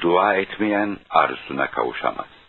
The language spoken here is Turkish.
Dua etmeyen arzusuna kavuşamaz.